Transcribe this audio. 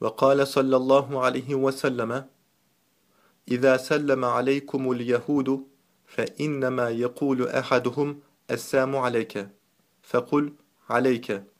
وقال صلى الله عليه وسلم إذا سلم عليكم اليهود فإنما يقول أحدهم السام عليك فقل عليك.